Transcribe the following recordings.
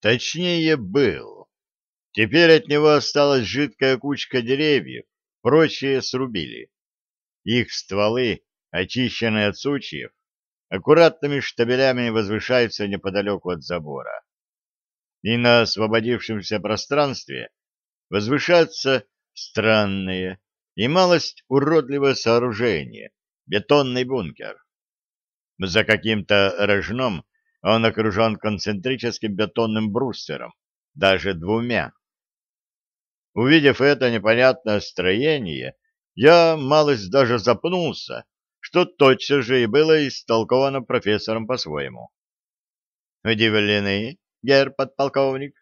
Точнее, был. Теперь от него осталась жидкая кучка деревьев, прочие срубили. Их стволы, очищенные от сучьев, аккуратными штабелями возвышаются неподалеку от забора. И на освободившемся пространстве возвышается странное и малость уродливое сооружение — бетонный бункер. За каким-то рожном он окружен концентрическим бетонным брустером, даже двумя. Увидев это непонятное строение, я малость даже запнулся, что точно же и было истолковано профессором по-своему. «Удивлены, гер подполковник?»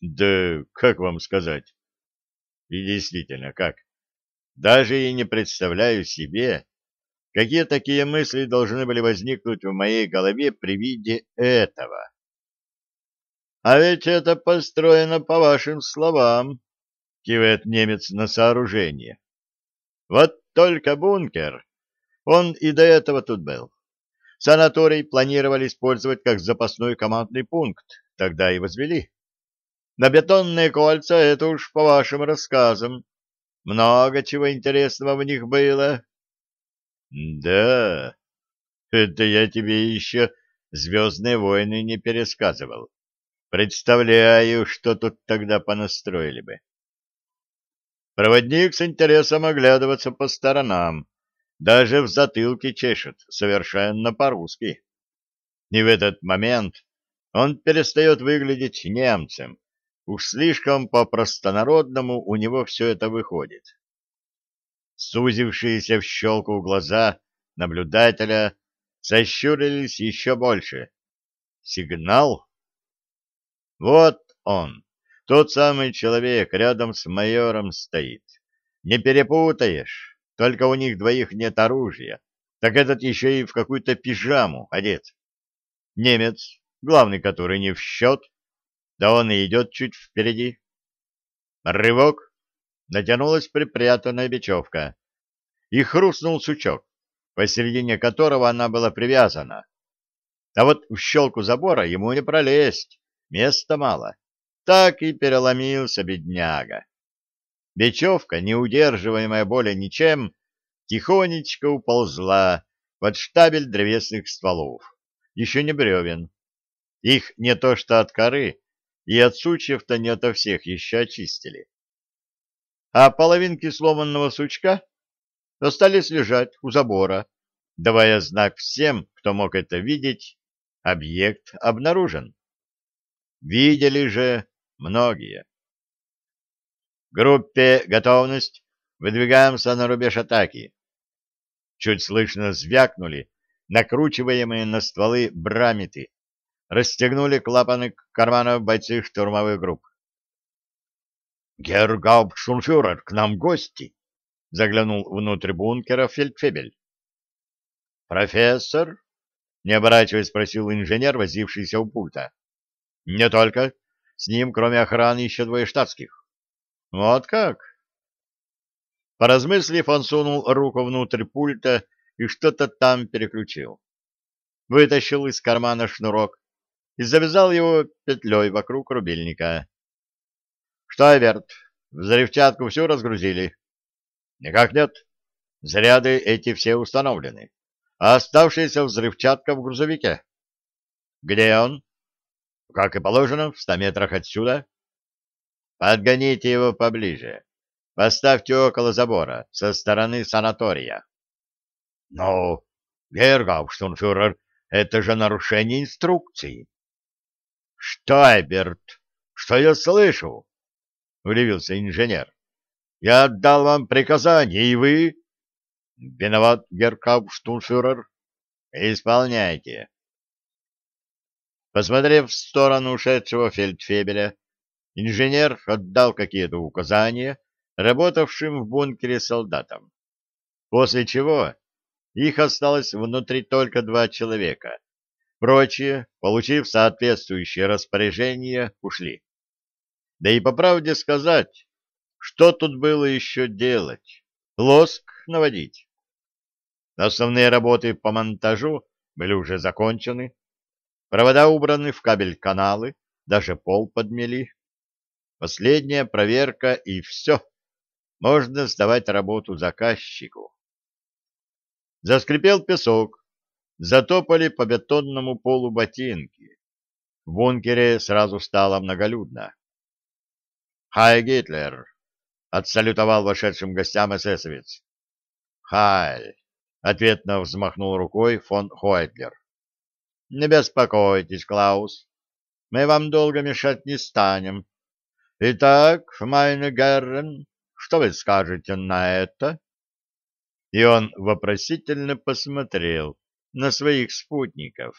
«Да как вам сказать?» «И действительно, как? Даже и не представляю себе, какие такие мысли должны были возникнуть в моей голове при виде этого. А ведь это построено по вашим словам, кивает немец на сооружение. Вот только бункер, он и до этого тут был. Санаторий планировали использовать как запасной командный пункт, тогда и возвели. На бетонные кольца это уж по вашим рассказам. Много чего интересного в них было. Да, это я тебе еще «Звездные войны» не пересказывал. Представляю, что тут тогда понастроили бы. Проводник с интересом оглядываться по сторонам, даже в затылке чешет, совершенно по-русски. И в этот момент он перестает выглядеть немцем. Уж слишком по-простонародному у него все это выходит. Сузившиеся в щелку глаза наблюдателя сощурились еще больше. Сигнал? Вот он, тот самый человек, рядом с майором стоит. Не перепутаешь, только у них двоих нет оружия, так этот еще и в какую-то пижаму одет. Немец, главный который не в счет, да он и идет чуть впереди. Рывок, натянулась припрятанная бечевка, и хрустнул сучок, посередине которого она была привязана. А вот в щелку забора ему не пролезть, места мало. Так и переломился бедняга. Бечевка, не удерживаемая более ничем, тихонечко уползла под штабель древесных стволов, еще не бревен. Их не то что от коры, и от сучьев-то не ото всех еще очистили а половинки сломанного сучка остались лежать у забора, давая знак всем, кто мог это видеть, объект обнаружен. Видели же многие. Группе готовность, выдвигаемся на рубеж атаки. Чуть слышно звякнули накручиваемые на стволы брамиты, расстегнули клапаны карманов бойцы штурмовых групп. «Герр Гауптштурмфюрер, к нам гости!» — заглянул внутрь бункера фельдфебель. «Профессор?» — не оборачиваясь, спросил инженер, возившийся у пульта. «Не только. С ним, кроме охраны, еще двое штатских». «Вот как?» Поразмыслив, он сунул руку внутрь пульта и что-то там переключил. Вытащил из кармана шнурок и завязал его петлей вокруг рубильника. Что, Эверт, взрывчатку всю разгрузили? Никак нет. Заряды эти все установлены. А оставшаяся взрывчатка в грузовике. Где он? Как и положено, в ста метрах отсюда. Подгоните его поближе. Поставьте около забора, со стороны санатория. Но, Гергауштунфюрер, это же нарушение инструкции. Что, Эберт, что я слышу? — удивился инженер. — Я отдал вам приказание, и вы... — Виноват, геркауптштунфюрер. — Исполняйте. Посмотрев в сторону ушедшего фельдфебеля, инженер отдал какие-то указания работавшим в бункере солдатам. После чего их осталось внутри только два человека. Прочие, получив соответствующее распоряжение, ушли. Да и по правде сказать, что тут было еще делать? Лоск наводить. Основные работы по монтажу были уже закончены, провода убраны в кабель-каналы, даже пол подмели. Последняя проверка и все. Можно сдавать работу заказчику. Заскрипел песок, затопали по бетонному полу ботинки. В бункере сразу стало многолюдно. «Хай, Гитлер!» — отсалютовал вошедшим гостям эсэсовец. «Хай!» — ответно взмахнул рукой фон Хойтлер. «Не беспокойтесь, Клаус, мы вам долго мешать не станем. Итак, майне Геррен, что вы скажете на это?» И он вопросительно посмотрел на своих спутников.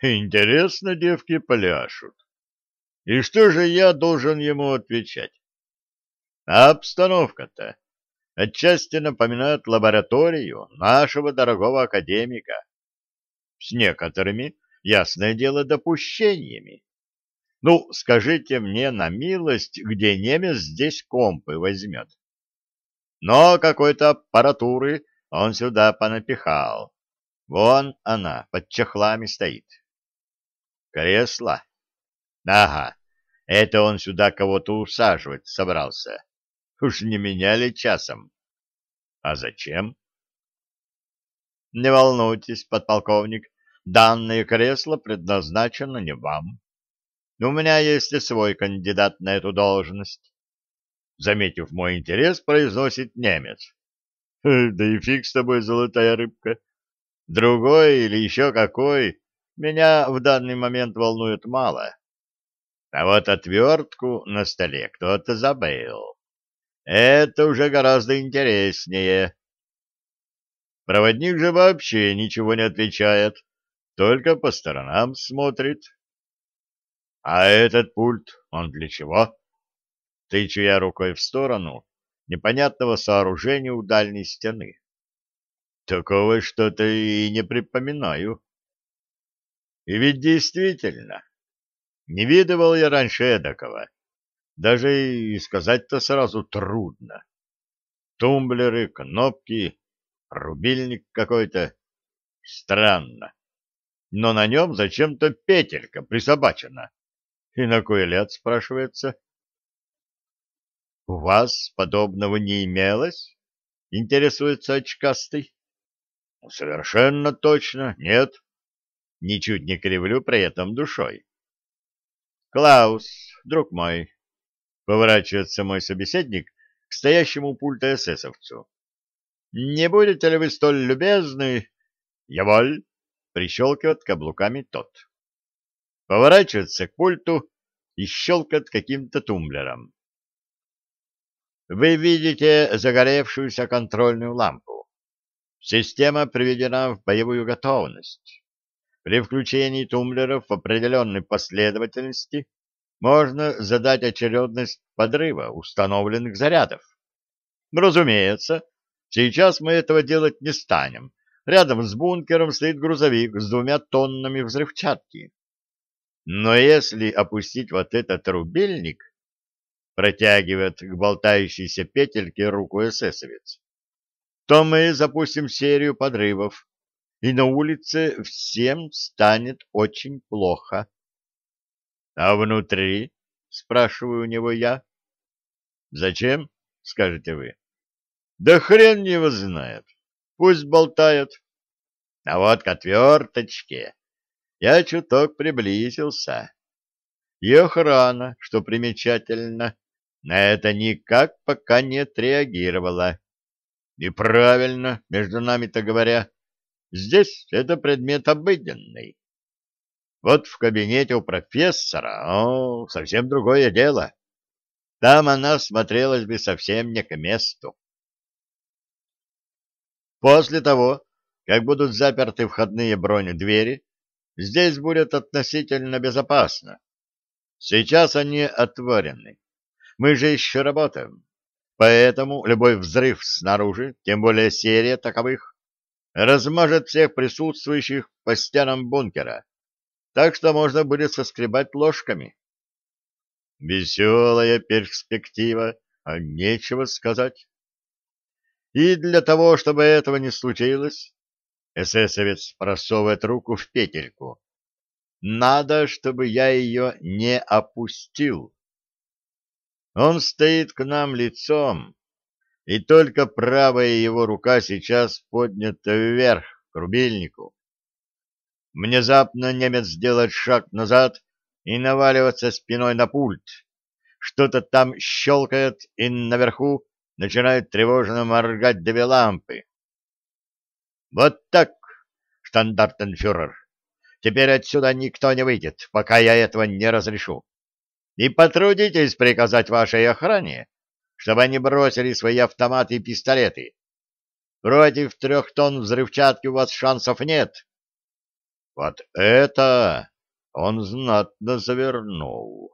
«Интересно, девки пляшут. И что же я должен ему отвечать? Обстановка-то отчасти напоминает лабораторию нашего дорогого академика. С некоторыми, ясное дело, допущениями. Ну, скажите мне на милость, где немец здесь компы возьмет? Но какой-то аппаратуры он сюда понапихал. Вон она, под чехлами стоит. Кресло. Ага, это он сюда кого-то усаживать собрался. Уж не меняли часом. А зачем? Не волнуйтесь, подполковник, данное кресло предназначено не вам. У меня есть и свой кандидат на эту должность. Заметив мой интерес, произносит немец. Да и фиг с тобой, золотая рыбка. Другой или еще какой, меня в данный момент волнует мало. А вот отвертку на столе кто-то забыл. Это уже гораздо интереснее. Проводник же вообще ничего не отвечает, только по сторонам смотрит. А этот пульт, он для чего? Тычу я рукой в сторону непонятного сооружения у дальней стены. Такого что-то и не припоминаю. И ведь действительно, не видывал я раньше эдакого. Даже и сказать-то сразу трудно. Тумблеры, кнопки, рубильник какой-то. Странно. Но на нем зачем-то петелька присобачена. И на кой ляд, спрашивается? — У вас подобного не имелось? — интересуется очкастый. — Совершенно точно, нет. Ничуть не кривлю при этом душой. Клаус, друг мой, поворачивается мой собеседник к стоящему пульта эсэсовцу. Не будете ли вы столь любезны? Яволь, прищелкивает каблуками тот. Поворачивается к пульту и щелкает каким-то тумблером. Вы видите загоревшуюся контрольную лампу. Система приведена в боевую готовность. При включении тумблеров в определенной последовательности можно задать очередность подрыва установленных зарядов. Разумеется, сейчас мы этого делать не станем. Рядом с бункером стоит грузовик с двумя тоннами взрывчатки. Но если опустить вот этот рубильник, протягивает к болтающейся петельке руку эсэсовец, то мы запустим серию подрывов, и на улице всем станет очень плохо. — А внутри? — спрашиваю у него я. — Зачем? — скажете вы. — Да хрен его знает. Пусть болтает. А вот к отверточке я чуток приблизился. И охрана, что примечательно, на это никак пока не отреагировала. И правильно, между нами-то говоря, Здесь это предмет обыденный. Вот в кабинете у профессора, о, совсем другое дело. Там она смотрелась бы совсем не к месту. После того, как будут заперты входные бронедвери, здесь будет относительно безопасно. Сейчас они отворены. Мы же еще работаем. Поэтому любой взрыв снаружи, тем более серия таковых, размажет всех присутствующих по стенам бункера, так что можно будет соскребать ложками. Веселая перспектива, а нечего сказать. И для того, чтобы этого не случилось, эсэсовец просовывает руку в петельку. надо, чтобы я ее не опустил. Он стоит к нам лицом, и только правая его рука сейчас поднята вверх, к рубильнику. Внезапно немец делает шаг назад и наваливается спиной на пульт. Что-то там щелкает, и наверху начинают тревожно моргать две лампы. Вот так, штандартенфюрер. Теперь отсюда никто не выйдет, пока я этого не разрешу. И потрудитесь приказать вашей охране, чтобы они бросили свои автоматы и пистолеты. Против трех тонн взрывчатки у вас шансов нет. Вот это он знатно завернул.